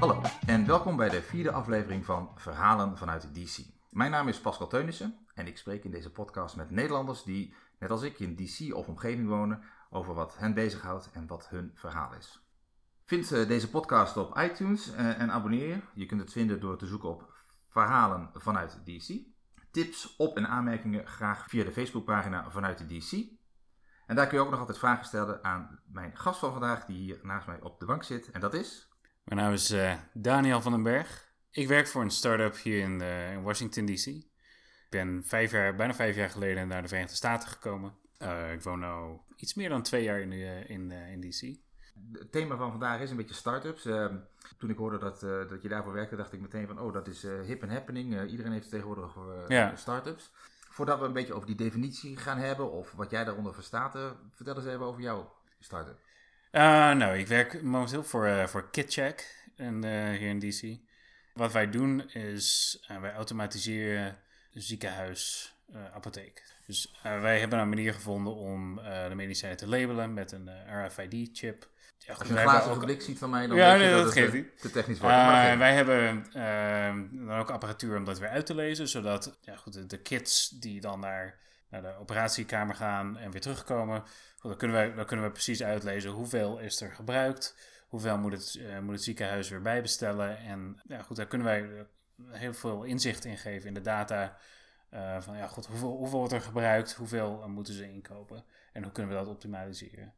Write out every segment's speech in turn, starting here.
Hallo en welkom bij de vierde aflevering van Verhalen vanuit DC. Mijn naam is Pascal Teunissen en ik spreek in deze podcast met Nederlanders die, net als ik, in DC of omgeving wonen over wat hen bezighoudt en wat hun verhaal is. Vind eh, deze podcast op iTunes eh, en abonneer je. Je kunt het vinden door te zoeken op Verhalen vanuit DC. Tips, op- en aanmerkingen graag via de Facebookpagina vanuit de DC. En daar kun je ook nog altijd vragen stellen aan mijn gast van vandaag, die hier naast mij op de bank zit. En dat is... Mijn naam is eh, Daniel van den Berg. Ik werk voor een start-up hier in, eh, in Washington DC. Ik ben vijf jaar, bijna vijf jaar geleden naar de Verenigde Staten gekomen. Eh, ik woon nu iets meer dan twee jaar in, eh, in, in DC. Het thema van vandaag is een beetje start-ups. Toen ik hoorde dat, dat je daarvoor werkte, dacht ik meteen van, oh, dat is hip en happening. Iedereen heeft tegenwoordig Ja. start-ups. Voordat we een beetje over die definitie gaan hebben, of wat jij daaronder verstaat, vertel eens even over jouw start-up. Nou, ik werk momenteel voor, voor KitCheck en, hier in DC. Wat wij doen is, eh, wij automatiseren ziekenhuis, eh. Dus eh, wij hebben een manier gevonden om de medicijnen te labelen met een RFID-chip. Ja, goed, Als je een glazen ook- blik ziet van mij, dan Ja, weet je dat, dat het geeft niet. te technisch wordt. Wij hebben dan ook apparatuur om dat weer uit te lezen, zodat ja, goed, de, de kids die dan naar, naar de operatiekamer gaan en weer terugkomen, goed, dan, kunnen wij, dan kunnen we precies uitlezen hoeveel is er gebruikt, hoeveel moet het, eh, moet het ziekenhuis weer bijbestellen. En ja, goed, daar kunnen wij eh, heel veel inzicht in geven in de data. eh, van ja, goed, hoeveel, hoeveel wordt er gebruikt, hoeveel moeten ze inkopen en hoe kunnen we dat optimaliseren.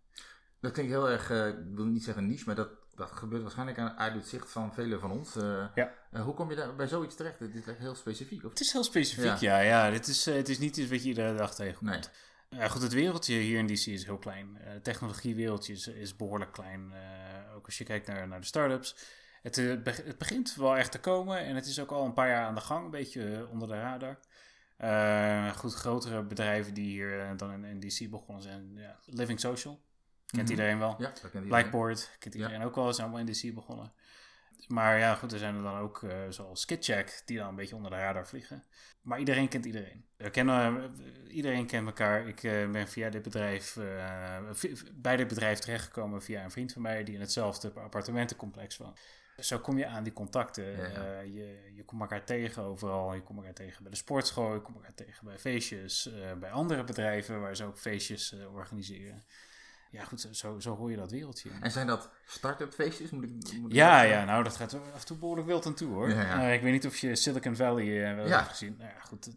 Dat klinkt heel erg, ik wil niet zeggen niche, maar dat, dat gebeurt waarschijnlijk aan, uit het zicht van velen van ons. Ja. hoe kom je daar bij zoiets terecht? Dit is echt heel specifiek. Of? Het is heel specifiek, ja. ja, Dit is, het is niet iets wat je iedere dag tegenkomt. Nee. Goed, het wereldje hier in DC is heel klein. Het technologiewereldje is, is behoorlijk klein. Ook als je kijkt naar, naar de start-ups. Het, eh, het begint wel echt te komen en het is ook al een paar jaar aan de gang, een beetje eh, onder de radar. Eh, goed, grotere bedrijven die hier dan in, in DC begonnen zijn. Ja, Living Social, kent Mhm. iedereen wel. Ja, dat kent iedereen. Blackboard, kent iedereen ook wel, zijn allemaal in DC begonnen. Maar ja, goed, er zijn er dan ook eh, zoals Skitcheck, die dan een beetje onder de radar vliegen. Maar iedereen kent iedereen. We kennen, eh, iedereen kent elkaar. Ik eh, ben via dit bedrijf, bij dit bedrijf terechtgekomen via een vriend van mij die in hetzelfde appartementencomplex woont. Zo kom je aan die contacten. Ja, je, je komt elkaar tegen overal. Je komt elkaar tegen bij de sportschool. Je komt elkaar tegen bij feestjes. bij andere bedrijven waar ze ook feestjes organiseren. Ja, goed, zo, zo hoor je dat wereldje. En zijn dat start-up feestjes? Moet ik, moet ik Ja, dat ja, nou, dat gaat af en toe behoorlijk wild aan toe, hoor. Ja, ja. Eh, ik weet niet of je Silicon Valley eh, wel Ja. hebt gezien. Nou ja, goed, het,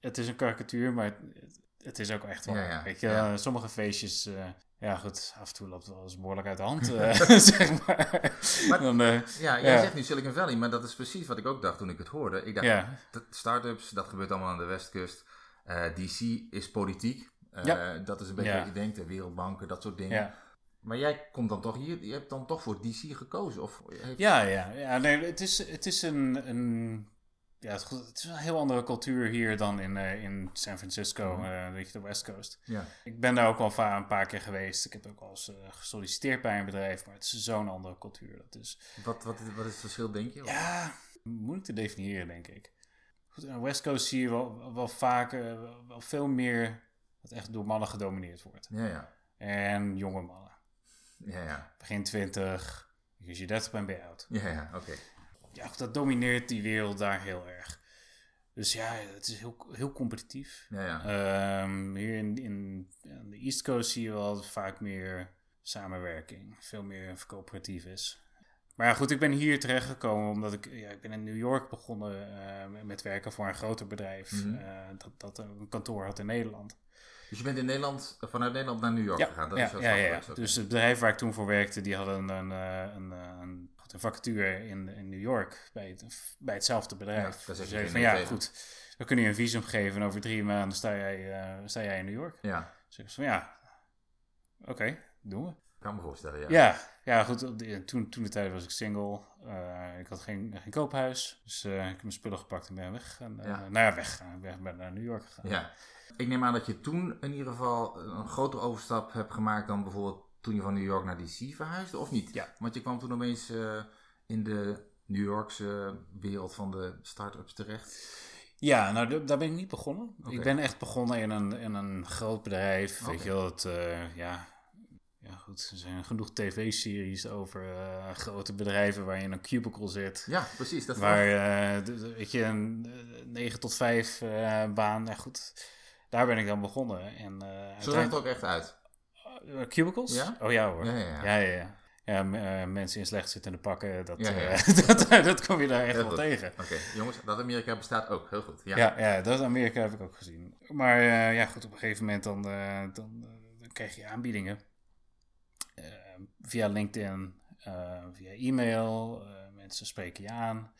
het is een karikatuur, maar het, het is ook echt wel. Weet je, eh, sommige feestjes, eh, ja goed, af en toe loopt het wel eens behoorlijk uit de hand, eh, zeg maar. Maar- Dan, eh, Ja, jij zegt nu Silicon Valley, maar dat is precies wat ik ook dacht toen ik het hoorde. Ik dacht, start-ups, dat gebeurt allemaal aan de westkust. Eh, DC is politiek. Eh, Ja. Dat is een beetje Ja. wat je denkt, de wereldbanken, dat soort dingen. ja. Maar jij komt dan toch hier, je hebt dan toch voor DC gekozen? Of heeft- Ja, ja, ja. Nee, het is, het is een, een ja, het, is een heel andere cultuur hier dan in, eh, in San Francisco, weet je, de West Coast. ja. Ik ben daar ook al een paar keer geweest. Ik heb ook al eens gesolliciteerd bij een bedrijf, maar het is zo'n andere cultuur. Dat is, Wat, wat, wat is het verschil, denk je? ja, moeilijk te definiëren, denk ik. Goed, aan de West Coast zie je wel, wel vaak wel veel meer dat echt door mannen gedomineerd wordt. Ja, ja. En jonge mannen. Ja, ja. Begin 20, als je 30 bent, ben je oud. Ja, ja, oké. Ja, dat domineert die wereld daar heel erg. Dus ja, het is heel, heel competitief. Ja, ja. Ehm, hier in, in aan de East Coast zie je wel vaak meer samenwerking. Veel meer coöperatief is. Maar ja, goed, ik ben hier terechtgekomen omdat ik, ja, ik ben in New York begonnen eh, met werken voor een groter bedrijf. Mhm. eh, dat, dat een kantoor had in Nederland. Dus je bent in Nederland, vanuit Nederland naar New York Ja, gegaan? Dat ja, is ja, ja, ja. Dus het bedrijf waar ik toen voor werkte, die hadden een, een, een, een, goed, een vacature in, in New York bij, het, bij hetzelfde bedrijf. Dus je van ja, goed, we kunnen je een visum geven en over drie maanden sta jij, eh, sta jij in New York. Ja. Dus ik zei van ja, oké, doen we. Kan me voorstellen, ja. Ja, ja goed. toen, toen de tijd was ik single. Eh, ik had geen, geen koophuis. Dus eh, ik heb mijn spullen gepakt en ben weggegaan. Eh, Ja. Nou ja, weggegaan. Ik ben, ben naar New York gegaan. Ja. Ik neem aan dat je toen in ieder geval een grotere overstap hebt gemaakt dan bijvoorbeeld toen je van New York naar DC verhuisde, of niet? Ja. Want je kwam toen opeens eh, in de New Yorkse wereld van de start-ups terecht. Ja, nou da- daar ben ik niet begonnen. Ik ben echt begonnen in een, in een groot bedrijf. Weet Oké. je wel, het, eh, ja, ja goed, er zijn genoeg tv-series over eh, grote bedrijven waar je in een cubicle zit. Ja, precies. Dat Waar, eh, weet je, een eh, 9 tot 5 eh, baan. Ja, goed, daar ben ik dan begonnen. En, eh, Zo zag het ook echt uit. Eh, cubicles? Ja? Oh ja hoor. Ja, ja, ja. ja, eh, mensen in slecht zittende pakken, dat, Ja, ja. eh, dat, dat kom je daar echt Heel wel goed. tegen. Oké, jongens, dat Amerika bestaat ook. Heel goed. Ja. Ja, ja, dat Amerika heb ik ook gezien. Maar eh, ja, goed, op een gegeven moment dan, eh, dan, eh, dan krijg je aanbiedingen. Eh, via LinkedIn, eh, via e-mail, eh, mensen spreken je aan.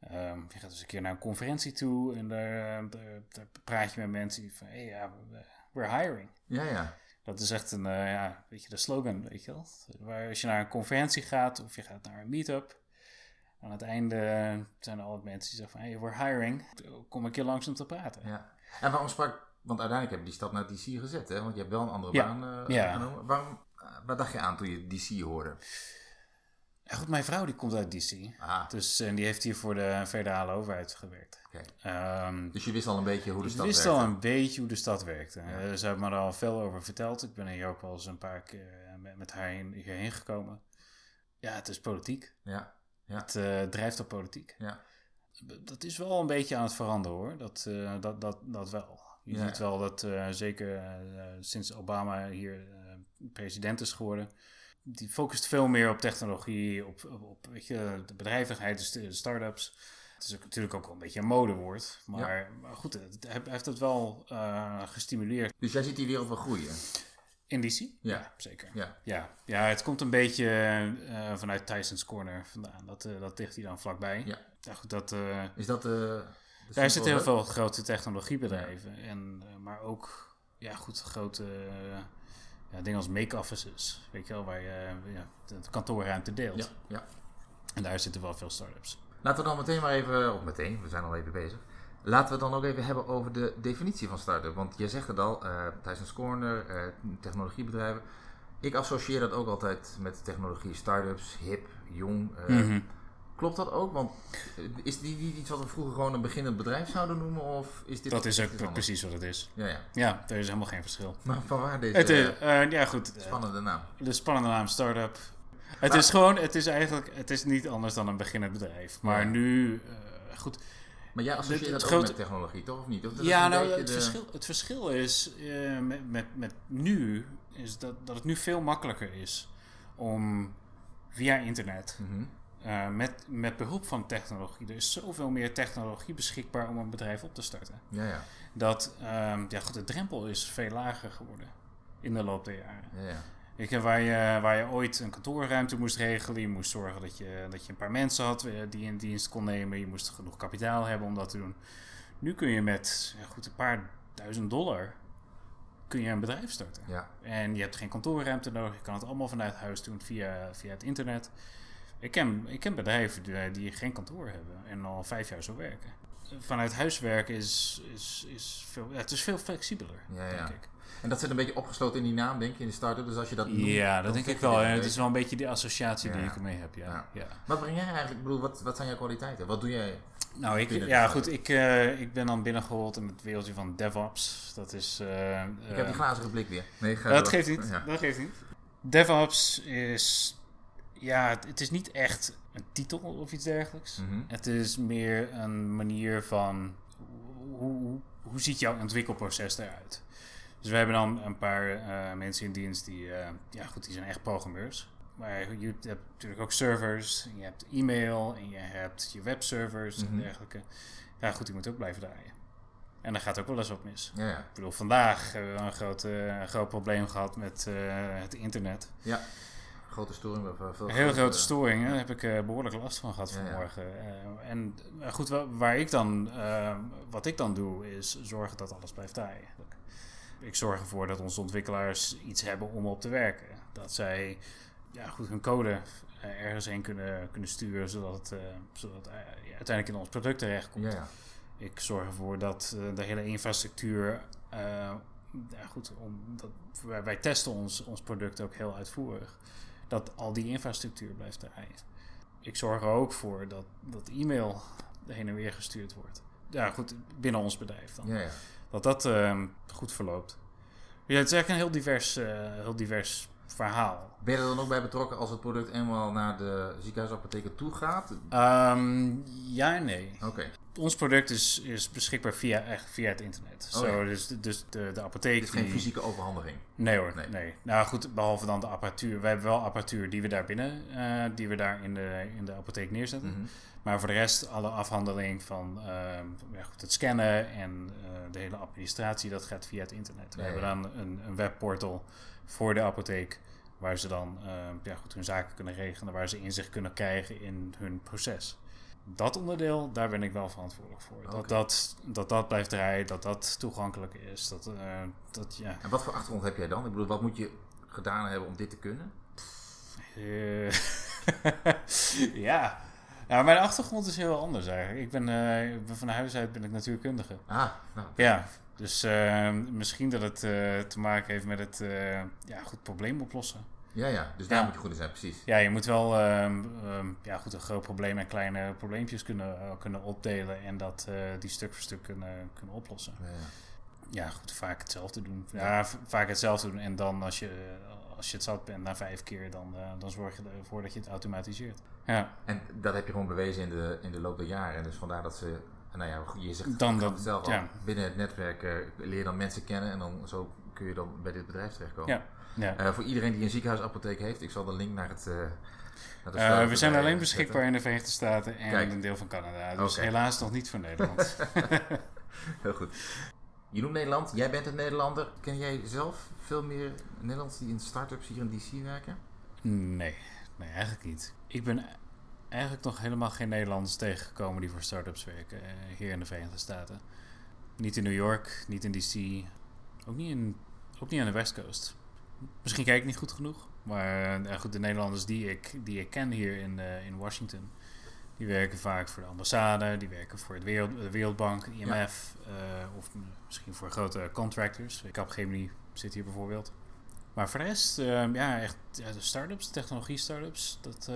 Ehm, je gaat dus een keer naar een conferentie toe en daar, daar, daar praat je met mensen die van, hey, ja, we- we're hiring. ja, ja. Dat is echt een, eh, ja, weet je, de slogan, weet je wel. Waar als je naar een conferentie gaat of je gaat naar een meetup, aan het einde zijn er altijd mensen die zeggen van, hey, we're hiring. Kom een keer langs om te praten. ja. En waarom sprak... Want uiteindelijk heb je die stap naar DC gezet, hè? Want je hebt wel een andere Ja. baan Ja. genomen. Waarom... eh, wat dacht je aan toen je DC hoorde? Ja, goed, mijn vrouw die komt uit DC. Ah, Dus en die heeft hier voor de federale overheid gewerkt. Ehm, Dus je wist al een beetje hoe de ik stad wist werkte. al een beetje hoe de stad werkte. Ja. Eh, ze heeft me er al veel over verteld. Ik ben hier ook wel eens een paar keer eh, met, met haar heen, hierheen gekomen. Ja, het is politiek. Ja, Het eh, drijft op politiek. ja. Dat is wel een beetje aan het veranderen hoor. Dat, eh, dat, dat, dat wel. Je ziet wel dat eh, zeker eh, sinds Obama hier eh, president is geworden. Die focust veel meer op technologie, op, op, op weet je, de bedrijvigheid, dus de start-ups. Het is ook, natuurlijk ook wel een beetje een modewoord. Maar, maar goed, het- hij hij heeft het wel eh, gestimuleerd. Dus jij ziet die wereld wel groeien. In DC? Ja. zeker. Ja. Ja, ja, het komt een beetje eh, vanuit Tyson's Corner vandaan. Dat, eh, dat ligt hier dan vlakbij. Ja. Ja, goed, dat, Is dat daar zitten heel veel grote technologiebedrijven. En, maar ook ja, goed, grote ja, dingen als make-offices. Weet je wel, waar je eh, ja, de kantoorruimte deelt. Ja, ja. En daar zitten wel veel start-ups. Laten we dan meteen maar even... Of meteen, we zijn al even bezig. Laten we het dan ook even hebben over de definitie van start-up. Want je zegt het al, eh Tyson's Corner, eh, technologiebedrijven. Ik associeer dat ook altijd met technologie. Start-ups, hip, jong. Mhm. Klopt dat ook? Want eh, is die iets wat we vroeger gewoon een beginnend bedrijf zouden noemen? Of is dit Dat is ook anders? precies wat het is. Ja, ja. Ja, er is helemaal geen verschil. Maar van waar deze Het is, eh, eh, ja, goed. spannende naam? De spannende naam start-up. Het Maar- is gewoon, het is eigenlijk, het is niet anders dan een beginnend bedrijf. Maar Ja. nu, goed. Maar jij associeert het dat ook grote- met technologie, toch? Of niet? Of Ja, nou, het, de- verschil, het verschil is met, met, met nu, is dat, dat het nu veel makkelijker is om via internet, Mhm. Eh, met, met behulp van technologie, er is zoveel meer technologie beschikbaar om een bedrijf op te starten. Ja, ja. Dat, ehm, ja goed, de drempel is veel lager geworden in de loop der jaren. ja, ja. Waar, je, waar je ooit een kantoorruimte moest regelen, je moest zorgen dat je, dat je een paar mensen had eh, die in dienst kon nemen, je moest genoeg kapitaal hebben om dat te doen. Nu kun je met ja goed, een paar duizend dollar kun je een bedrijf starten. ja. En je hebt geen kantoorruimte nodig, je kan het allemaal vanuit huis doen via, via het internet. Ik ken, ik ken bedrijven die, die geen kantoor hebben en al vijf jaar zo werken. Vanuit huis werken is, is, is veel, ja, het is veel flexibeler, Ja, ja. denk ik. En dat zit een beetje opgesloten in die naam, denk je, in de start-up. Dus als je dat noemt, Ja, dat denk ik wel. Het is wel een beetje die associatie die ik ermee heb. Ja. Ja. Wat breng jij eigenlijk? Ik bedoel, wat, wat zijn jouw kwaliteiten? Wat doe jij? Nou, ik, ja, goed. Ik, eh, ik ben dan binnengerold in het wereldje van DevOps. Dat is. eh, Ik heb eh, die glazige blik weer. Nee, ga dat door. geeft niet. Ja. Dat geeft niet. DevOps is. Ja, het, het is niet echt een titel of iets dergelijks. Mhm. Het is meer een manier van. Hoe, hoe, hoe ziet jouw ontwikkelproces eruit? Dus we hebben dan een paar eh, mensen in dienst die, eh, ja goed, die zijn echt programmeurs. Maar je hebt natuurlijk ook servers, en je hebt e-mail en je hebt je webservers Mhm. en dergelijke. Ja goed, die moet ook blijven draaien. En daar gaat ook wel eens wat mis. Ja. Ik bedoel, vandaag hebben we een groot, groot probleem gehad met eh, het internet. ja. Grote storing. of, veel Een hele grote eh, storing, daar heb ik eh, behoorlijk last van gehad vanmorgen. Eh, en eh, goed, wa- waar ik dan, wat ik dan doe, is zorgen dat alles blijft draaien. Ik zorg ervoor dat onze ontwikkelaars iets hebben om op te werken. dat zij ja, goed, hun code uh, ergens heen kunnen, kunnen sturen, zodat het uh, zodat, uh, uiteindelijk in ons product terechtkomt. Ja, ja. Ik zorg ervoor dat de hele infrastructuur. ja, goed, om, dat, wij, wij, testen ons, ons product ook heel uitvoerig. Dat al die infrastructuur blijft draaien. Ik zorg er ook voor dat, dat e-mail heen en weer gestuurd wordt. Ja, goed, binnen ons bedrijf dan. Ja, ja. Dat dat ehm, goed verloopt. Ja, het is eigenlijk een heel divers, heel divers verhaal. Ben je er dan ook bij betrokken als het product eenmaal naar de ziekenhuisapotheken toe gaat? Um, ja en nee. Oké. Ons product is, is beschikbaar via, via het internet. Oh, Zo, ja. dus, dus de, de apotheek... Het is geen die- fysieke overhandiging. Nee hoor, Nee. nee. Nou goed, behalve dan de apparatuur. Wij hebben wel apparatuur die we daar binnen, eh, die we daar in de, in de apotheek neerzetten. Mhm. Maar voor de rest, alle afhandeling van ehm, ja, goed, het scannen en eh, de hele administratie, dat gaat via het internet. We hebben dan een, een webportal voor de apotheek, waar ze dan ja, goed, hun zaken kunnen regelen, waar ze inzicht kunnen krijgen in hun proces. Dat onderdeel, daar ben ik wel verantwoordelijk voor. Dat, dat, dat dat blijft draaien, dat dat toegankelijk is. Dat, eh, dat, ja, En wat voor achtergrond heb jij dan? Ik bedoel, wat moet je gedaan hebben om dit te kunnen? Eh, ja. ja, mijn achtergrond is heel anders eigenlijk. Ik ben, ik ben van huis uit ben ik natuurkundige. Ah, nou, Ja, dus misschien dat het te maken heeft met het ja, goed probleem oplossen. Ja, ja. Dus daar Ja. moet je goed in zijn, precies. Ja, je moet wel ehm, ehm, ja, goed, een groot probleem en kleine probleempjes kunnen, eh, kunnen opdelen en dat eh, die stuk voor stuk kunnen, kunnen oplossen. Ja, ja. Ja, goed, vaak hetzelfde doen. Ja, vaak hetzelfde doen. En dan als je, als je het zat bent na vijf keer, dan, eh, dan zorg je ervoor dat je het automatiseert. Ja, En dat heb je gewoon bewezen in de, in de loop der jaren. En dus vandaar dat ze, nou ja, je zegt Dan dat- zelf al, ja. binnen het netwerk eh, leer dan mensen kennen en dan zo kun je dan bij dit bedrijf terechtkomen. Ja. Ja. Eh, voor iedereen die een ziekenhuisapotheek heeft, ik zal de link naar het. eh, naar de Eh, we zijn alleen zetten. beschikbaar in de Verenigde Staten en Kijk. een deel van Canada. Dus helaas nog niet voor Nederland. Heel goed. Je noemt Nederland, jij bent een Nederlander. Ken jij zelf veel meer Nederlanders die in start-ups hier in DC werken? nee, nee, eigenlijk niet. Ik ben eigenlijk nog helemaal geen Nederlanders tegengekomen die voor start-ups werken hier in de Verenigde Staten. Niet in New York, niet in DC, ook niet, in, ook niet aan de West Coast. Misschien kijk ik niet goed genoeg, maar eh, goed, de Nederlanders die ik, die ik ken hier in, eh, in Washington, die werken vaak voor de ambassade, die werken voor het Wereld, de Wereldbank, IMF, eh, of misschien voor grote contractors. Capgemini zit hier bijvoorbeeld. Maar voor de rest, eh, ja, echt ja, de start-ups, technologie-startups, dat,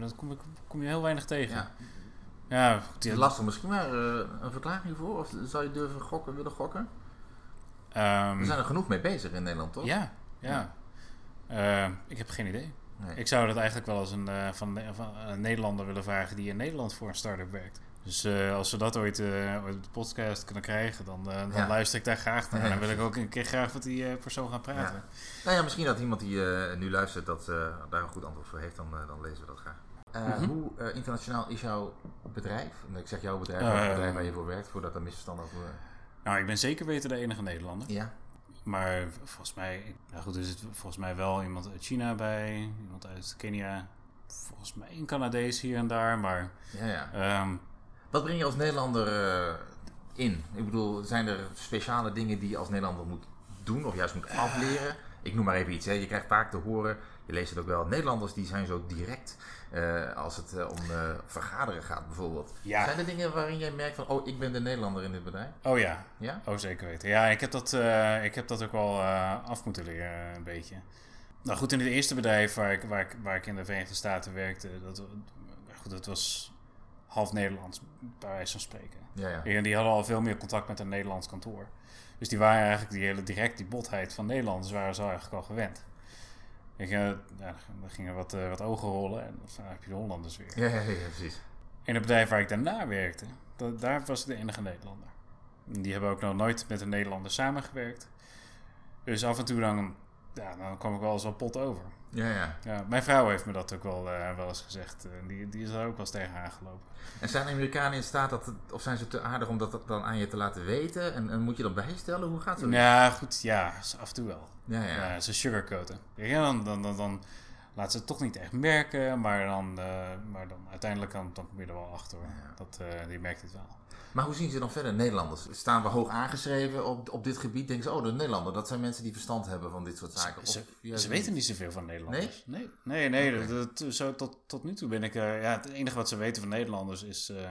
dat kom, ik, kom je heel weinig tegen. Ja. Ja, lastig. Misschien maar een verklaring voor? Of zou je durven gokken, willen gokken? ehm, We zijn er genoeg mee bezig in Nederland, toch? ja, ja. Eh, ik heb geen idee. Nee. Ik zou dat eigenlijk wel eens een, eh, van, van een Nederlander willen vragen die in Nederland voor een start-up werkt. Dus eh, als we dat ooit, ooit op de podcast kunnen krijgen, dan, dan Ja. luister ik daar graag naar. En dan wil ik ook een keer graag met die persoon gaan praten. Nou ja, misschien dat iemand die nu luistert dat, daar een goed antwoord voor heeft, dan, dan lezen we dat graag. Mhm. Hoe internationaal is jouw bedrijf? Ik zeg jouw bedrijf, Eh, het bedrijf waar je voor werkt, voordat er misverstanden over... Nou, ik ben zeker weten de enige Nederlander. Ja? Maar volgens mij, nou goed, er zit volgens mij wel iemand uit China bij, iemand uit Kenia. Volgens mij een Canadees hier en daar, maar Ja, ja. ehm, Wat breng je als Nederlander eh, in? Ik bedoel, zijn er speciale dingen die je als Nederlander moet doen of juist moet afleren? Ik noem maar even iets. Hè. Je krijgt vaak te horen, je leest het ook wel, Nederlanders die zijn zo direct eh, als het eh, om eh, vergaderen gaat bijvoorbeeld. Ja. Zijn er dingen waarin jij merkt van, oh, ik ben de Nederlander in dit bedrijf? oh ja, Ja? oh zeker weten. Ja, ik heb dat, ik heb dat ook wel af moeten leren, een beetje. Nou goed, in het eerste bedrijf waar ik, waar ik, waar ik in de Verenigde Staten werkte, dat, goed, dat was half Nederlands, bij wijze van spreken. Ja, ja. En die hadden al veel meer contact met een Nederlands kantoor. Dus die waren eigenlijk die hele direct, die botheid van Nederlanders waren ze eigenlijk al gewend. Ik, ja, dan gingen wat, eh, wat ogen rollen en dan heb je de Hollanders weer. Ja, ja, ja, precies. In het bedrijf waar ik daarna werkte, dat, daar was ik de enige Nederlander. En Die hebben ook nog nooit met een Nederlander samengewerkt. Dus af en toe dan, ja, dan kwam ik wel eens wat pot over. Ja, ja. Ja, mijn vrouw heeft me dat ook wel, eh, wel eens gezegd. Eh, die, die is er ook wel eens tegen aangelopen. En zijn Amerikanen in staat dat, of zijn ze te aardig om dat dan aan je te laten weten? En, en moet je dat bijstellen? Hoe gaat het? Ja, goed, ja, af en toe wel. Ja, ja. Ja, ze sugarcoaten. Ja, dan, dan, dan, dan, laat ze het toch niet echt merken, maar dan, eh, maar dan uiteindelijk dan, dan kom je er wel achter. Ja. Dat, eh, die merkt het wel. Maar hoe zien ze dan verder Nederlanders? Staan we hoog aangeschreven op, op dit gebied? Denken ze, oh, de Nederlander, dat zijn mensen die verstand hebben van dit soort zaken. Ze, weten niet zoveel van Nederlanders. Nee? Nee, nee, dat- zo, tot, tot nu toe ben ik... eh, ja, het enige wat ze weten van Nederlanders is... ze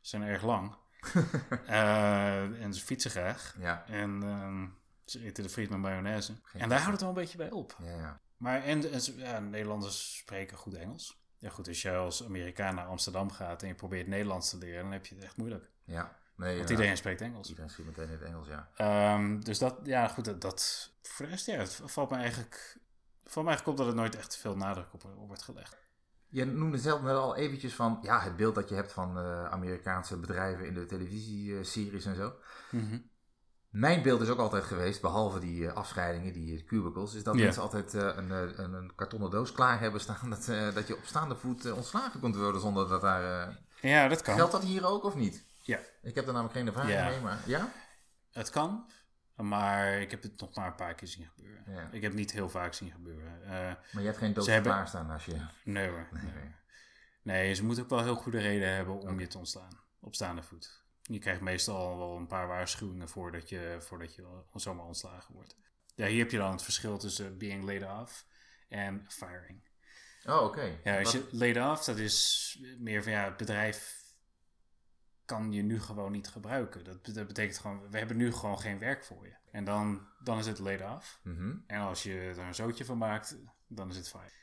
zijn erg lang. En ze fietsen graag. Ja, En ehm, ze eten de friet met mayonaise. Geen en daar houdt het wel een beetje bij op. ja, ja. Maar en, ja, Nederlanders spreken goed Engels. Ja goed, als je als Amerikaan naar Amsterdam gaat en je probeert Nederlands te leren, dan heb je het echt moeilijk. ja. Nee, Want iedereen spreekt Engels. Iedereen schiet meteen in het Engels, ja. Ehm, dus dat, ja goed, dat, dat voor de rest, ja, het valt me eigenlijk, valt me eigenlijk op dat er nooit echt veel nadruk op, op wordt gelegd. Je noemde zelf net al eventjes van ja, het beeld dat je hebt van eh, Amerikaanse bedrijven in de televisieseries en zo. Mijn beeld is ook altijd geweest, behalve die eh, afscheidingen, die eh, cubicles, is dat mensen altijd eh, een, een, een kartonnen doos klaar hebben staan. Dat, dat je op staande voet ontslagen kunt worden zonder dat daar. Ja, dat kan. Geldt dat hier ook of niet? Ja. Ik heb er namelijk geen ervaring Ja. mee, maar ja? Het kan, maar ik heb het nog maar een paar keer zien gebeuren. Ja. Ik heb het niet heel vaak zien gebeuren. Maar je hebt geen doos Ze hebben- klaarstaan als je. nee hoor. Nee, Nee, nee. nee, ze moeten ook wel heel goede reden hebben om je te ontslaan. Op staande voet. Je krijgt meestal wel een paar waarschuwingen voordat je, voordat je zomaar ontslagen wordt. Ja, hier heb je dan het verschil tussen being laid off en firing. Oh, oké. Ja, als Wat- je laid off, dat is meer van ja, het bedrijf kan je nu gewoon niet gebruiken. Dat, dat betekent gewoon, we hebben nu gewoon geen werk voor je. En dan, dan is het laid off. Mhm. En als je er een zootje van maakt, dan is het fired.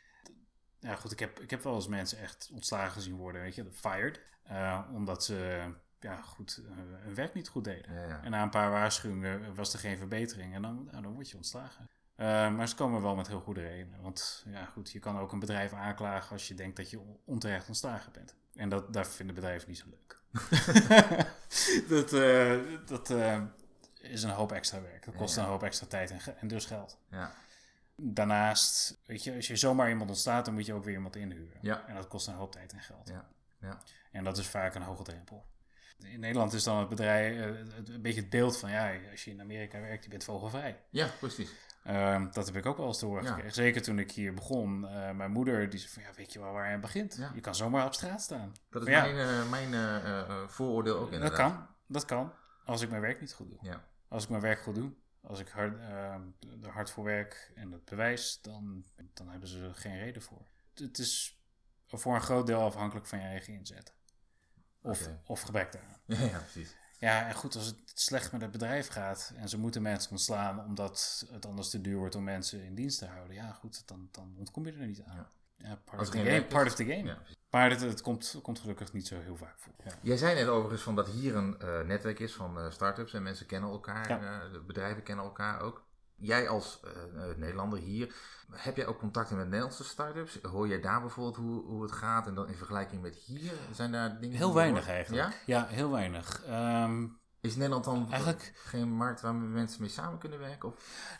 Ja, goed, ik heb, ik heb wel eens mensen echt ontslagen zien worden, weet je, fired. eh, omdat ze, ja, goed, eh, hun werk niet goed deden. Ja, ja. En na een paar waarschuwingen was er geen verbetering en dan, nou, dan word je ontslagen. Eh, maar ze komen wel met heel goede redenen. Want ja, goed, je kan ook een bedrijf aanklagen als je denkt dat je on- onterecht ontslagen bent. En dat, daar vinden bedrijven niet zo leuk. dat eh, dat eh, is een hoop extra werk. Dat kost Ja. een hoop extra tijd en, en dus geld. ja. Daarnaast, weet je, als je zomaar iemand ontslaat, dan moet je ook weer iemand inhuren. Ja. En dat kost een hoop tijd en geld. Ja. Ja. En dat is vaak een hoge drempel. In Nederland is dan het bedrijf eh, een beetje het beeld van, ja, als je in Amerika werkt, je bent vogelvrij. ja, precies. Ehm, dat heb ik ook wel eens te horen Ja. gekregen. Zeker toen ik hier begon. Eh, mijn moeder, die zei van, ja, weet je wel waar aan begint? Ja. Je kan zomaar op straat staan. Dat is mijn, eh, mijn vooroordeel ook Dat inderdaad. kan, dat kan. Als ik mijn werk niet goed doe. Ja. Als ik mijn werk goed doe, als ik hard, eh, er hard voor werk en het bewijs, dan, dan hebben ze er geen reden voor. Het is voor een groot deel afhankelijk van je eigen inzet. Of, of gebrek daaraan. Ja, precies. Ja, en goed, als het slecht met het bedrijf gaat en ze moeten mensen ontslaan omdat het anders te duur wordt om mensen in dienst te houden, ja, goed, dan, dan ontkom je er niet aan. Ja. Ja, part, of the game, part of the game. Ja. Maar het, het komt, komt gelukkig niet zo heel vaak voor. Ja. Jij zei net overigens van dat hier een eh, netwerk is van eh start-ups en mensen kennen elkaar, Ja. eh, bedrijven kennen elkaar ook. Jij als eh, eh, Nederlander hier, heb jij ook contacten met Nederlandse start-ups? Hoor jij daar bijvoorbeeld hoe, hoe het gaat en dan in vergelijking met hier? Zijn daar dingen Heel weinig hoort? eigenlijk. Ja? Ja, heel weinig. Ehm, Is Nederland dan Eigenlijk- geen markt waar mensen mee samen kunnen werken? Of?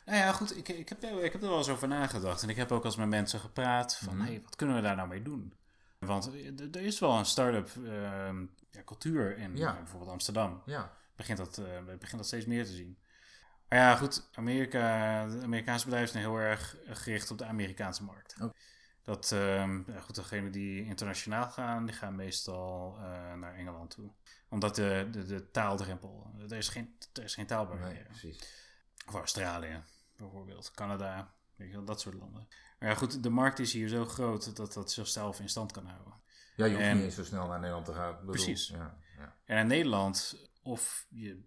Nou ja, goed, ik, ik, heb, er- ik heb er wel eens over nagedacht. En ik heb ook als met mensen gepraat van, Mhm. hey, wat kunnen we daar nou mee doen? Want er er is wel een start-up ehm, ja, cultuur in Ja. eh, bijvoorbeeld Amsterdam. Ja, Begint dat, eh, begint dat steeds meer te zien. Maar ja, goed, Amerika, de Amerikaanse bedrijven zijn heel erg gericht op de Amerikaanse markt. Dat, ehm, ja, goed, degenen die internationaal gaan, die gaan meestal eh, naar Engeland toe. Omdat de, de, de taaldrempel, er is geen, er is geen taalbarrière. nee, precies. Of Australië bijvoorbeeld, Canada, weet je wel, dat soort landen. Maar ja, goed, de markt is hier zo groot dat dat zichzelf in stand kan houden. Ja, je hoeft En- niet eens zo snel naar Nederland te gaan. Bedoel, Precies. Ja, ja. En in Nederland, of je,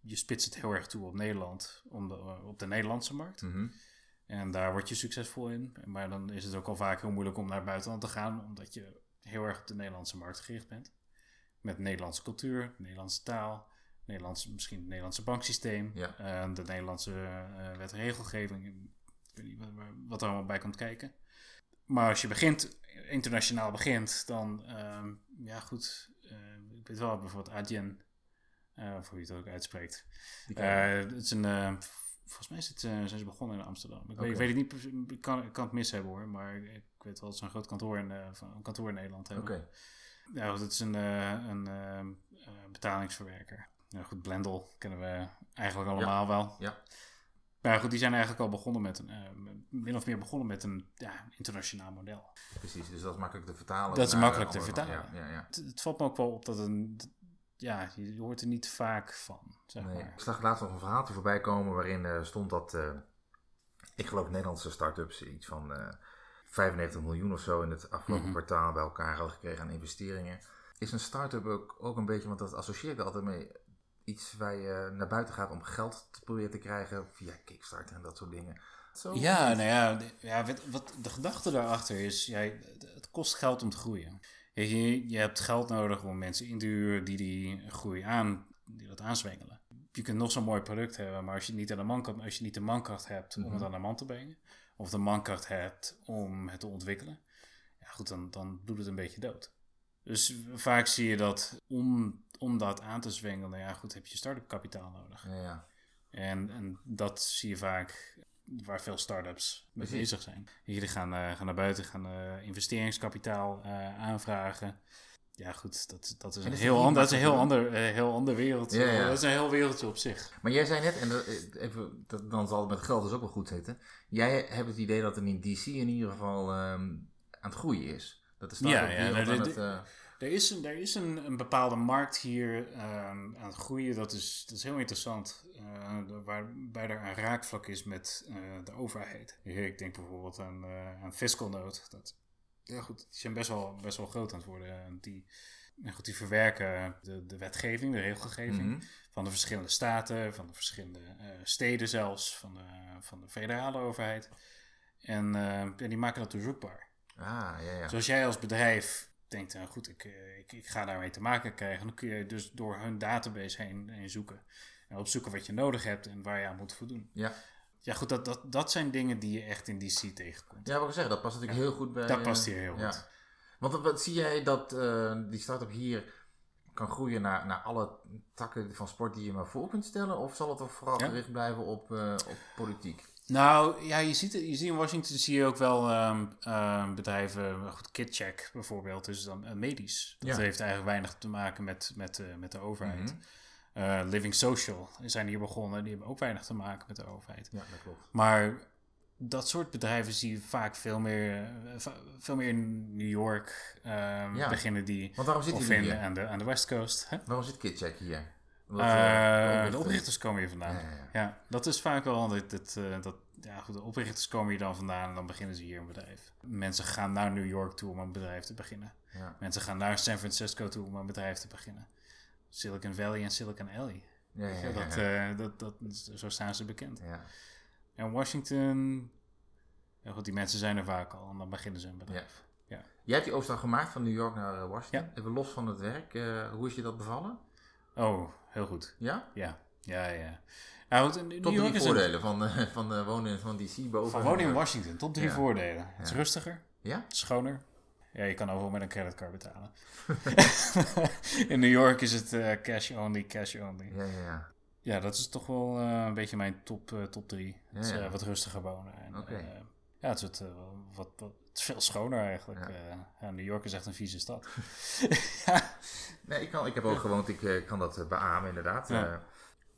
je spitst het heel erg toe op Nederland, om de, op de Nederlandse markt. Mhm. En daar word je succesvol in. Maar dan is het ook al vaak heel moeilijk om naar het buitenland te gaan, omdat je heel erg op de Nederlandse markt gericht bent. Met Nederlandse cultuur, Nederlandse taal, misschien het Nederlandse banksysteem, Ja. eh, de Nederlandse eh, wet en regelgeving. Ik weet niet wat, wat er allemaal bij komt kijken. Maar als je begint, internationaal begint, dan, ehm, ja goed, eh, ik weet wel bijvoorbeeld Adyen, eh, of hoe je het ook uitspreekt. Eh, het is een, eh, volgens mij is het, eh, zijn ze begonnen in Amsterdam. Ik, weet, ik weet het niet, ik kan, ik kan het mis hebben hoor, maar ik weet wel dat ze een groot kantoor in, eh, een kantoor in Nederland hebben. Oké. Ja, goed, het is een, eh, een eh, eh, betalingsverwerker. Ja, goed, Blendel kennen we eigenlijk allemaal wel. Ja. Maar goed, die zijn eigenlijk al begonnen met een, uh, min of meer begonnen met een ja, internationaal model. Precies, dus dat is makkelijk te vertalen. Dat is makkelijk te vertalen. Ja, ja, ja. Het, het, valt me ook wel op dat een, ja, je hoort er niet vaak van. Zeg nee. maar. Ik zag laatst nog een verhaaltje voorbij komen waarin uh, stond dat, uh, ik geloof Nederlandse start-ups iets van 95 miljoen of zo in het afgelopen Mhm. mm -hmm. kwartaal bij elkaar hadden gekregen aan investeringen. Is een start-up ook, ook een beetje, want dat associeer ik altijd mee, iets waar je naar buiten gaat om geld te proberen te krijgen via Kickstarter en dat soort dingen. Zo ja, nou ja, de, ja wat, wat de gedachte daarachter is, jij, het kost geld om te groeien. Je, je hebt geld nodig om mensen in te huren die die groei aan, die dat aanzwengelen. Je kunt nog zo'n mooi product hebben, maar als je niet, aan de, mankracht, als je niet de mankracht hebt om Mhm. het aan de man te brengen, of de mankracht hebt om het te ontwikkelen, ja goed, dan, dan doet het een beetje dood. Dus vaak zie je dat om, om dat aan te zwengelen, ja goed, heb je start-up kapitaal nodig. Ja, ja. En, en dat zie je vaak waar veel start-ups mee Precies. bezig zijn. Jullie gaan, uh, gaan naar buiten, gaan uh, investeringskapitaal uh, aanvragen. Ja, goed, dat, dat is En een is heel, dat ander, dat is een heel ander, heel ander. Ja, ja. Dat is een heel wereldje op zich. Maar jij zei net, en eh, even, dat, dan zal het met geld dus ook wel goed zitten. Jij hebt het idee dat er in DC in ieder geval um, aan het groeien is. Dat de start-up Ja, ja, wereld nou, aan de- het... Er is, een, er is een, een bepaalde markt hier um, aan het groeien. Dat is, dat is heel interessant. Uh, waarbij er een raakvlak is met uh, de overheid. Ik denk bijvoorbeeld aan, uh, aan Fiscal Note. Dat, ja goed, die zijn best wel, best wel groot aan het worden. Die, goed, die verwerken de, de wetgeving, de regelgeving mhm. van de verschillende staten, van de verschillende steden zelfs, van de, van de federale overheid. En ja, die maken dat doorzoekbaar. Ah, ja, ja. Dus als jij als bedrijf denkt, nou goed, ik, eh, ik, ik ga daarmee te maken krijgen, dan kun je dus door hun database heen, heen zoeken. En opzoeken wat je nodig hebt en waar je aan moet voldoen. Ja. Ja, goed, dat, dat, dat zijn dingen die je echt in DC tegenkomt. Ja, wat ik zeggen, dat past natuurlijk heel goed bij... dat eh, past hier heel ja. goed. Want wat, wat zie jij dat uh, die start-up hier kan groeien naar, naar alle takken van sport die je maar voor kunt stellen? Of zal het toch vooral Ja. gericht blijven op, uh, op politiek? Nou, ja, je ziet, je ziet in Washington zie je ook wel ehm, ehm, bedrijven, goed, KidCheck bijvoorbeeld, is dan eh, medisch. Dat Ja. heeft eigenlijk weinig te maken met, met, eh, met de overheid. Mhm. Eh, Living Social zijn hier begonnen, die hebben ook weinig te maken met de overheid. Ja, dat klopt. Maar dat soort bedrijven zie je vaak veel meer, veel meer in New York ehm, Ja. beginnen die. Want waarom zit Of hij in, hier? aan, de, aan de West Coast. Hè? Waarom zit KidCheck hier? Eh, eh, de oprichter- oprichters komen hier vandaan. Ja, Ja, ja, ja. dat is vaak wel dat, dat, eh, dat ja, goed, de oprichters komen hier dan vandaan en dan beginnen ze hier een bedrijf. Mensen gaan naar New York toe om een bedrijf te beginnen. Ja. Mensen gaan naar San Francisco toe om een bedrijf te beginnen. Silicon Valley en Silicon Alley. Ja, ja, ja, Ja, dat, ja. dat, dat, zo staan ze bekend. Ja. En Washington, ja goed, die mensen zijn er vaak al en dan beginnen ze een bedrijf. Jij hebt die overstap gemaakt van New York naar Washington. Ja. Even los van het werk. hoe is je dat bevallen? Oh, heel goed. Ja? Ja, ja, ja. Nou, New Top York drie een, voordelen van, eh, van eh, wonen van DC boven. van wonen in Washington. Top drie Ja. voordelen. Het is Ja. rustiger, Ja? schoner. Ja, je kan overal met een creditcard betalen. in New York is het eh, cash only, cash only. Ja, ja, ja. Ja, dat is toch wel eh, een beetje mijn top, eh, top drie. Het is eh, wat rustiger wonen. En, eh, ja, het is, wat, eh, wat, wat, het is veel schoner eigenlijk. Ja. Eh, ja, New York is echt een vieze stad. Nee, ik, kan, ik heb ook gewoond, ik eh, kan dat eh, beamen inderdaad. Ja.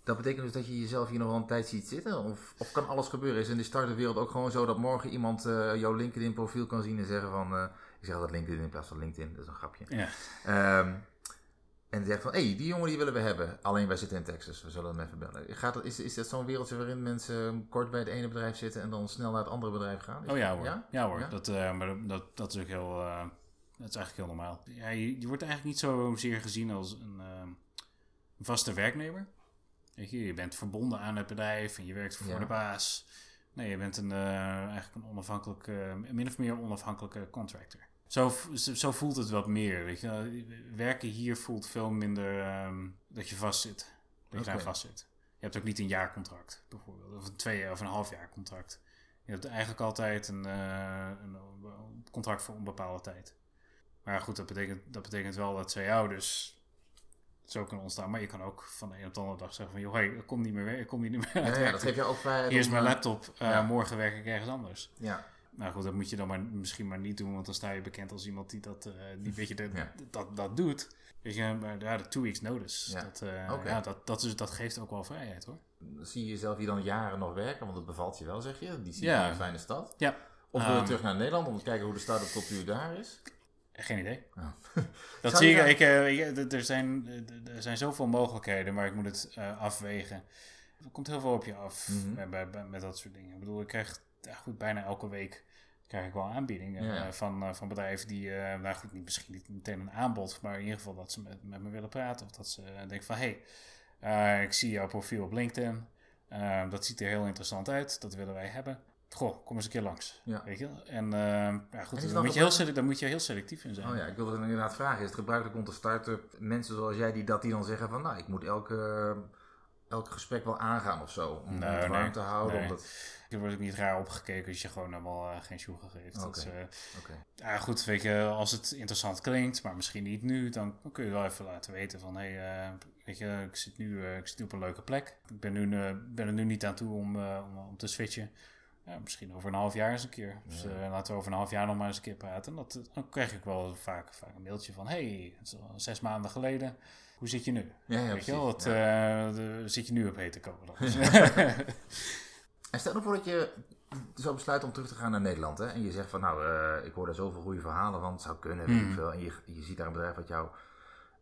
Dat betekent dus dat je jezelf hier nog wel een tijd ziet zitten? Of, of kan alles gebeuren? Is in de start-up wereld ook gewoon zo dat morgen iemand jouw LinkedIn profiel kan zien en zeggen van... ik zeg altijd LinkedIn in plaats van LinkedIn, dat is een grapje. Ja. Ehm, en zegt van, hé, hey, die jongen die willen we hebben. Alleen wij zitten in Texas, we zullen hem even bellen. Gaat dat, is, is dat zo'n wereldje waarin mensen kort bij het ene bedrijf zitten en dan snel naar het andere bedrijf gaan? Is Oh ja hoor. Ja? Ja, hoor. Ja? Dat, eh, maar dat- dat, is ook heel... eh, dat is eigenlijk heel normaal. Ja, je, je wordt eigenlijk niet zozeer gezien als een eh, vaste werknemer. Weet je, je bent verbonden aan het bedrijf en je werkt voor Ja. de baas. Nee, je bent een, eigenlijk een onafhankelijke, min of meer onafhankelijke contractor. Zo, zo voelt het wat meer. Weet je. Werken hier voelt veel minder ehm, dat je vastzit. Dat je daar Oké. vastzit. Je hebt ook niet een jaarcontract bijvoorbeeld. Of een twee of een half jaar contract. Je hebt eigenlijk altijd een, eh, een contract voor onbepaalde tijd. Maar goed, dat betekent, dat betekent wel dat zij jou dus zo kunnen ontstaan. Maar je kan ook van de een op de andere dag zeggen van... joh, hey, ik kom niet meer, ik kom niet meer Ja, uit ja, werk dat geeft jou ook vrijheid Hier is mijn eh, laptop, eh, ja. morgen werk ik ergens anders. Ja, Nou goed, dat moet je dan maar misschien maar niet doen, want dan sta je bekend als iemand die dat, eh die, weet je, de, Ja. dat, dat doet. Weet je, maar ja, de two weeks notice. Ja. Dat, eh, ja, dat, dat, is, dat geeft ook wel vrijheid hoor. zie je jezelf hier dan jaren nog werken? Want het bevalt je wel, zeg je. Die zie je een fijne stad. Ja. Of wil je Ehm, terug naar Nederland om te kijken hoe de start-up cultuur daar is? Geen idee. Oh. Dat zie je ik. ik, eh, er, zijn, er zijn zoveel mogelijkheden, maar ik moet het afwegen. Er komt heel veel op je af Mhm. met, bij- bij- met dat soort dingen. Ik bedoel, ik krijg ja, goed, bijna elke week krijg ik wel aanbiedingen Ja, eh, van, eh, van bedrijven die, eh, nou goed, niet, misschien niet meteen een aanbod, maar in ieder geval dat ze met, met me willen praten. Of dat ze denken van, hé, hey, ik zie jouw profiel op LinkedIn. Dat ziet er heel interessant uit, dat willen wij hebben. Goh, kom eens een keer langs. Ja. Weet je? En eh, ja, goed, dat moet, je heel, moet je heel selectief in zijn. Oh ja, ik wilde inderdaad vragen. Is het gebruikelijk om te start-up mensen zoals jij die dat die dan zeggen van... Nou, ik moet elke, elk gesprek wel aangaan of zo. Om Nee, het warm nee. te houden. Nee. Omdat... Er wordt ook niet raar opgekeken als je gewoon helemaal eh, geen sjoegen geeft. Dat Oké. eh, ja, goed, weet je, als het interessant klinkt, maar misschien niet nu, dan kun je wel even laten weten van, hé, hey, eh, weet je, ik zit, nu, eh, ik zit nu op een leuke plek. Ik ben, nu, eh, ben er nu niet aan toe om, eh, om, om te switchen. Ja, misschien over een half jaar eens een keer. Dus Ja. eh, laten we over een half jaar nog maar eens een keer praten. Dat, dan krijg ik wel vaak, vaak een mailtje van, hé, hey, zes maanden geleden. Hoe zit je nu? Ja, ja, weet je wel, dat, Ja. eh, zit je nu op hete kolen? En stel nou voor dat je zou besluiten om terug te gaan naar Nederland. Hè? En je zegt van nou, eh, ik hoor daar zoveel goede verhalen van. Het zou kunnen, weet ik Mhm. veel. En je, je ziet daar een bedrijf wat jou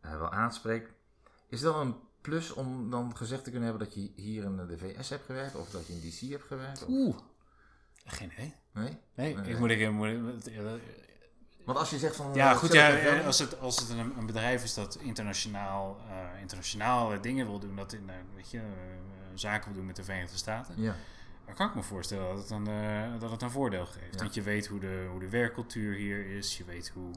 eh, wel aanspreekt. Is dan een plus om dan gezegd te kunnen hebben dat je hier in de VS hebt gewerkt? Of dat je in DC hebt gewerkt? Of- Oeh, geen idee. Nee? Nee, Nee. ik moet ik, moet Want als je zegt van... Ja, eh, goed. Ja, als het, als het een, een bedrijf is dat internationaal, eh, internationaal dingen wil doen, dat in, eh, weet je, zaken wil doen met de Verenigde Staten, Ja, dan kan ik me voorstellen dat het een, dat het een voordeel geeft. Ja. Want je weet hoe de, hoe de werkcultuur hier is, je weet hoe.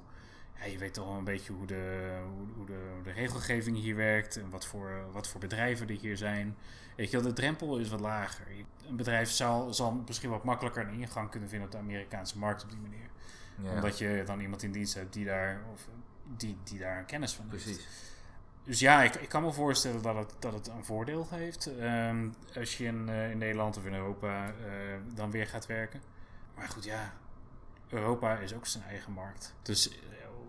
Ja, je weet toch wel een beetje hoe de, hoe, hoe de, hoe de regelgeving hier werkt en wat voor, wat voor bedrijven er hier zijn. Weet je wel, de drempel is wat lager. Een bedrijf zal, zal misschien wat makkelijker een ingang kunnen vinden op de Amerikaanse markt op die manier ja, omdat je dan iemand in dienst hebt die daar, of, die, die daar kennis van heeft. precies. Dus ja, ik, ik kan me voorstellen dat het, dat het een voordeel heeft. ehm, als je in, eh, in Nederland of in Europa eh, dan weer gaat werken. Maar goed, ja. Europa is ook zijn eigen markt. Dus eh,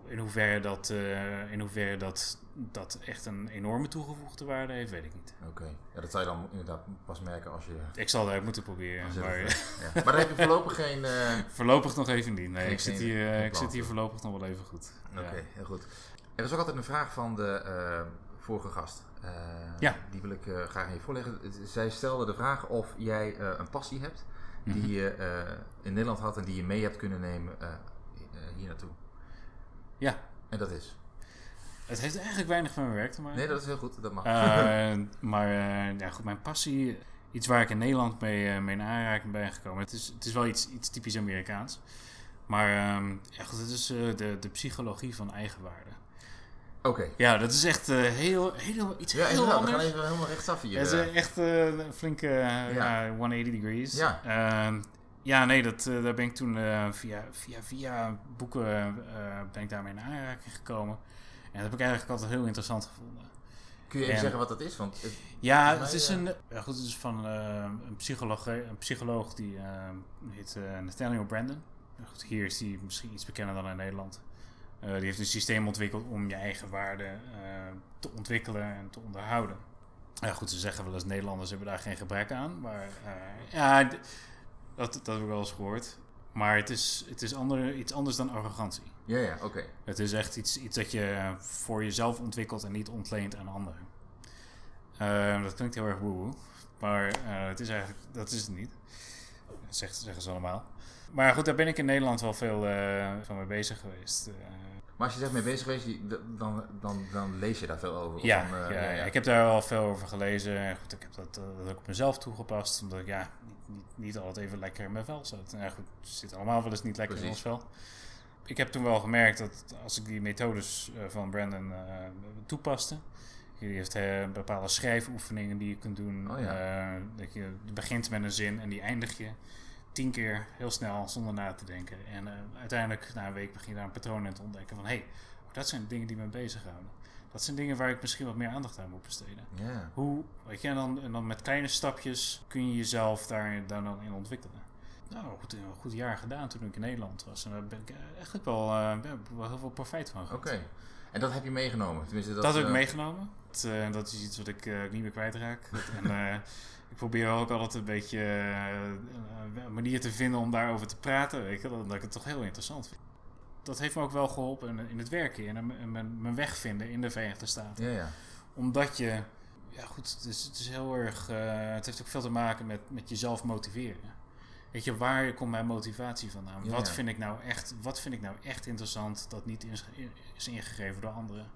in hoeverre dat, eh, in hoeverre dat, dat echt een enorme toegevoegde waarde heeft, weet ik niet. Oké. Ja, dat zou je dan inderdaad pas merken als je... Ik zal het uit moeten proberen. Maar ja. Maar daar heb je voorlopig geen... eh, voorlopig nog even niet. Nee, Geen- ik zit, hier, eh, ik zit hier voor. voorlopig nog wel even goed. Ja. Oké, heel goed. Er is ook altijd een vraag van de eh, vorige gast. Eh, Ja. Die wil ik eh, graag aan je voorleggen. Zij stelde de vraag of jij eh, een passie hebt die Mhm. je eh, in Nederland had en die je mee hebt kunnen nemen eh, eh, hier naartoe. Ja, En dat is? Het heeft eigenlijk weinig met mijn werk te maken. Nee, dat is heel goed. Dat mag. Eh, maar eh, ja, goed, mijn passie, iets waar ik in Nederland mee, eh, mee in aanraking ben gekomen. Het is, het is wel iets, iets typisch Amerikaans. Maar ehm, ja, goed, het is de, de psychologie van eigenwaarde. Oké. Ja, dat is echt heel, heel, iets Ja, heel inderdaad. We anders. gaan even helemaal rechtsaf hier. Het is echt een flinke ja. 180 degrees. Ja. Ja, nee, dat, eh, daar ben ik toen eh, via, via, via boeken eh, ben ik daarmee in aanraking gekomen. En dat heb ik eigenlijk altijd heel interessant gevonden. Kun je even en- zeggen wat dat is? Want het- Ja, het is een, ja, goed, het is van een, psycholoog, een psycholoog die heet Nathaniel Brandon. Goed, hier is hij misschien iets bekender dan in Nederland. Die heeft een systeem ontwikkeld om je eigen waarde eh, te ontwikkelen en te onderhouden. Ja, goed, ze zeggen wel eens Nederlanders hebben daar geen gebrek aan. Maar ja, dat, dat heb ik wel eens gehoord. Maar het is, het is ander, iets anders dan arrogantie. ja, ja, oké. Het is echt iets, iets dat je voor jezelf ontwikkelt en niet ontleent aan anderen. Eh, dat klinkt heel erg woehoe, maar eh, het is eigenlijk, dat is het niet. Dat zeggen ze allemaal. Maar goed, daar ben ik in Nederland wel veel eh, van mee bezig geweest. Eh, Maar als je zegt mee bezig geweest, dan, dan, dan lees je daar veel over. Of ja, eh, ja, ja, ik heb daar wel veel over gelezen. En Goed, ik heb dat, eh, dat ook op mezelf toegepast, omdat ik ja, niet, niet, altijd even lekker in mijn vel zat. En ja, goed, het zit allemaal wel eens niet lekker in ons vel. Ik heb toen wel gemerkt dat als ik die methodes eh, van Brandon eh, toepaste, je heeft eh, bepaalde schrijfoefeningen die je kunt doen. Oh ja. Eh, dat je begint met een zin en die eindig je tien keer heel snel zonder na te denken. En eh, uiteindelijk na een week begin je daar een patroon in te ontdekken van hé, hey, dat zijn dingen die me bezighouden. Dat zijn dingen waar ik misschien wat meer aandacht aan moet besteden. Hoe, weet je, en dan, en dan met kleine stapjes kun je jezelf daar, daar dan in ontwikkelen. Nou, goed, een goed jaar gedaan toen ik in Nederland was. En daar ben ik eh, eigenlijk wel, eh, wel heel veel profijt van Oké. gehad. En dat heb je meegenomen? Tenminste, dat, dat, heb ik meegenomen. Dat, dat is iets wat ik niet meer kwijtraak. en ik probeer ook altijd een beetje eh, een manier te vinden om daarover te praten. Weet je, dat, dat ik het toch heel interessant vind. Dat heeft me ook wel geholpen in, het werken en mijn, mijn weg vinden in de Verenigde Staten. Ja, ja. Omdat je, ja goed, het is, het is heel erg, eh, het heeft ook veel te maken met, met jezelf motiveren. Weet je, waar komt mijn motivatie vandaan? Ja, wat. Vind ik nou echt, wat vind ik nou echt interessant dat niet is, is ingegeven door anderen?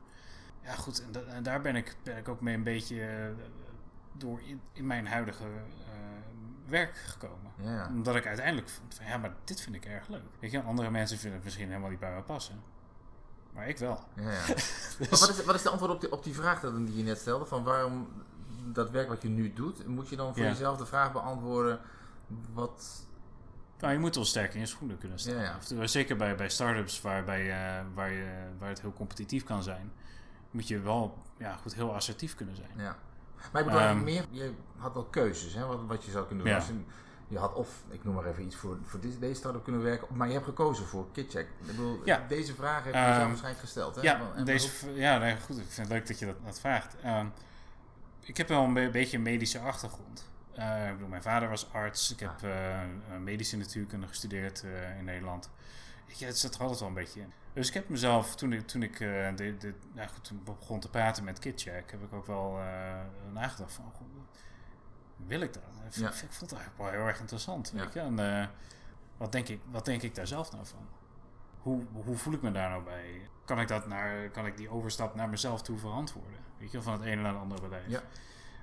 Ja goed, en, da- en daar ben ik, ben ik ook mee een beetje eh, door in, in mijn huidige eh, werk gekomen. Ja. Omdat ik uiteindelijk vond van ja, maar dit vind ik erg leuk. Weet je, andere mensen vinden het misschien helemaal niet bij me passen. Maar ik wel. ja, ja. Dus- wat, is, wat is de antwoord op die, op die vraag die je net stelde? Van waarom dat werk wat je nu doet, moet je dan voor jezelf de vraag beantwoorden: wat. Nou, je moet wel sterk in je schoenen kunnen staan. Oftewel, Zeker bij, bij start-ups waarbij, eh, waar, je, waar het heel competitief kan zijn, moet je wel ja, goed, heel assertief kunnen zijn. Ja. Maar ik bedoel Ehm. meer, je had wel keuzes hè, wat, wat je zou kunnen doen. Ja. Je, had of, ik noem maar even iets voor, voor deze, deze start-up kunnen werken, maar je hebt gekozen voor KitCheck. Ik bedoel, Ja. deze vraag heb je Ehm, waarschijnlijk gesteld. Hè? Ja, En deze, waarom- ja nee, goed. Ik vind het leuk dat je dat, dat vraagt. Ehm, ik heb wel een be- beetje een medische achtergrond. Eh, ik bedoel, mijn vader was arts. Ik heb eh, eh, medische natuurkunde gestudeerd in Nederland. Je, het zat er altijd wel een beetje in. Dus ik heb mezelf, toen ik, toen ik eh, de, de, nou goed, toen begon te praten met KitCheck, heb ik ook wel eh, nagedacht van, wil ik dat? Ik, Ja. ik vond het eigenlijk wel heel erg interessant. Ja. Weet je? En, eh, wat, denk ik, wat denk ik daar zelf nou van? Hoe, hoe voel ik me daar nou bij? Kan ik, dat naar, kan ik die overstap naar mezelf toe verantwoorden? Weet je, van het ene naar het andere bedrijf. Ja.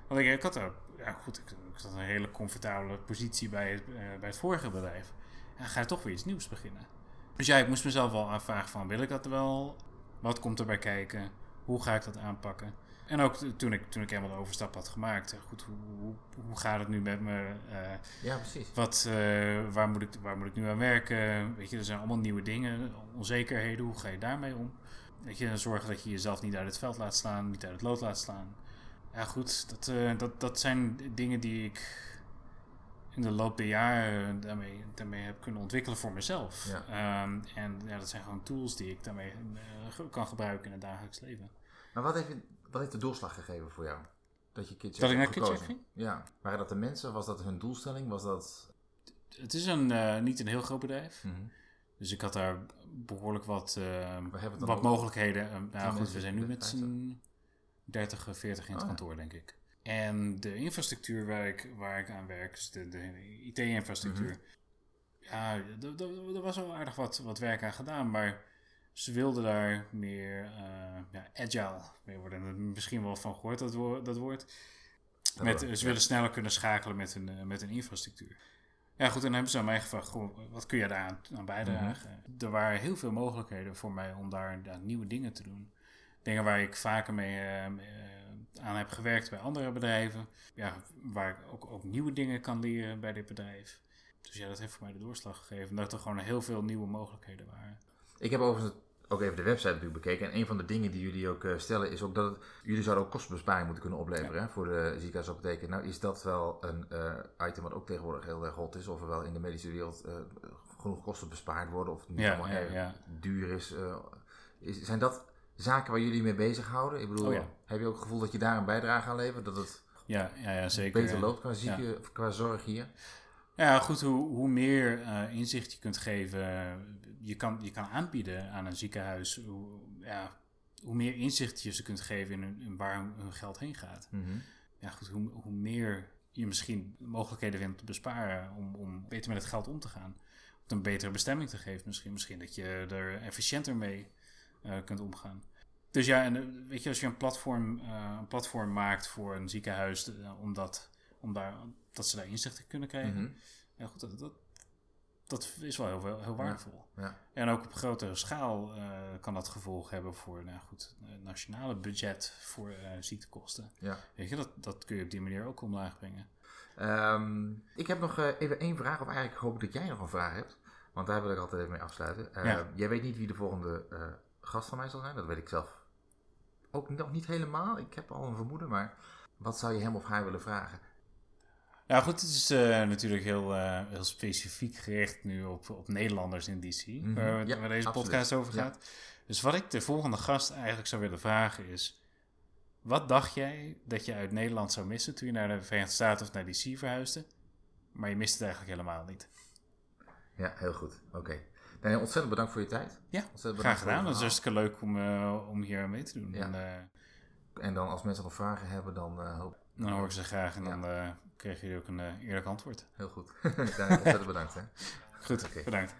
Want ik, ik had daar, ja goed, ik, ik zat een hele comfortabele positie bij het, bij het vorige bedrijf. En ga je toch weer iets nieuws beginnen. Dus ja, ik moest mezelf wel afvragen van, wil ik dat wel? Wat komt erbij kijken? Hoe ga ik dat aanpakken? En ook toen ik, toen ik helemaal de overstap had gemaakt, goed, hoe, hoe, hoe gaat het nu met me? Eh, Ja, precies. wat, eh, waar, moet ik, waar moet ik nu aan werken? Weet je, er zijn allemaal nieuwe dingen, onzekerheden. Hoe ga je daarmee om? Weet je, zorgen dat je jezelf niet uit het veld laat slaan, niet uit het lood laat slaan. Ja, goed, dat, eh, dat, dat zijn dingen die ik in de loop der jaren daarmee, daarmee heb kunnen ontwikkelen voor mezelf. Ja. Ehm, en ja, dat zijn gewoon tools die ik daarmee eh, kan gebruiken in het dagelijks leven. Maar wat heeft, je- wat heeft de doorslag gegeven voor jou? Dat je KitCheck Dat ik naar KitCheck gekozen? Ja. Waren dat de mensen? Was dat hun doelstelling? Was dat... Het is een, eh, niet een heel groot bedrijf. Mhm. Dus ik had daar behoorlijk wat, eh, wat mogelijkheden. Nou goed, we zijn nu met 50. z'n 30, 40 in het Oh ja. kantoor, denk ik. En de infrastructuur waar ik, waar ik aan werk, dus de, de IT-infrastructuur. Mhm. Ja, er was wel aardig wat, wat werk aan gedaan, maar ze wilden daar meer eh, ja, agile mee worden. En misschien wel van gehoord, dat, woord. Dat woord. Met, ze willen sneller kunnen schakelen met hun, eh, met hun infrastructuur. Ja, goed, en dan hebben ze aan mij gevraagd, goh, wat kun je daar aan, aan bijdragen? Mhm. Er waren heel veel mogelijkheden voor mij om daar nieuwe dingen te doen. Dingen waar ik vaker mee eh, aan heb gewerkt bij andere bedrijven. Ja, waar ik ook, ook nieuwe dingen kan leren bij dit bedrijf. Dus ja, dat heeft voor mij de doorslag gegeven. Dat er gewoon heel veel nieuwe mogelijkheden waren. Ik heb overigens ook even de website natuurlijk bekeken. En een van de dingen die jullie ook eh, stellen is ook dat het, jullie zouden ook kostenbesparing moeten kunnen opleveren hè, voor de ziekenhuisapotheken. Nou is dat wel een eh, item wat ook tegenwoordig heel erg hot is. Of er wel in de medische wereld eh, genoeg kosten bespaard worden. Of het niet Ja, allemaal ja, duur is, is. Zijn dat zaken waar jullie mee bezighouden? Ik bedoel, Oh ja. heb je ook het gevoel dat je daar een bijdrage aan levert? Dat het Ja, ja, ja zeker. beter loopt qua, zieken, qua zorg hier? Ja, goed, hoe, hoe meer eh, inzicht je kunt geven, je kan, je kan aanbieden aan een ziekenhuis, hoe, ja, hoe meer inzicht je ze kunt geven in, hun- in waar hun, geld heen gaat. Mhm. Ja, goed, hoe, hoe meer je misschien mogelijkheden vindt te besparen om, om beter met het geld om te gaan. Of een betere bestemming te geven misschien. Misschien dat je er efficiënter mee kunt omgaan. Dus ja, en eh, weet je, als je een platform, eh, een platform maakt voor een ziekenhuis, eh, omdat, om daar, dat ze daar inzicht in kunnen krijgen. Mhm. Ja, goed, dat, dat, dat is wel heel, heel, waardevol. Ja. En ook op grotere schaal eh, kan dat gevolg hebben voor nou goed, het nationale budget voor eh, ziektekosten. Ja. Weet je, dat, dat kun je op die manier ook omlaag brengen. Ehm, ik heb nog eh, even één vraag, of eigenlijk hoop ik dat jij nog een vraag hebt. Want daar wil ik altijd even mee afsluiten. Eh, Ja. Jij weet niet wie de volgende eh, gast van mij zal zijn, dat weet ik zelf ook nog niet helemaal. Ik heb al een vermoeden, maar wat zou je hem of haar willen vragen? Ja, goed, het is uh, natuurlijk heel, uh, heel specifiek gericht nu op, op Nederlanders in DC, mm -hmm. waar, ja, waar, deze absoluut. podcast over gaat. Ja. Dus wat ik de volgende gast eigenlijk zou willen vragen is: wat dacht jij dat je uit Nederland zou missen toen je naar de Verenigde Staten of naar DC verhuisde? Maar je mist het eigenlijk helemaal niet. Ja, heel goed. Oké. Okay. Nee, ontzettend bedankt voor je tijd. Ja, graag gedaan. Het is hartstikke leuk om, uh, om hier mee te doen. Ja. En, en, dan als mensen nog vragen hebben, dan hoop Dan hoor ik ze graag en dan kreeg je ook een uh, eerlijk antwoord. Heel goed. ontzettend bedankt. Hè. Goed, okay. bedankt.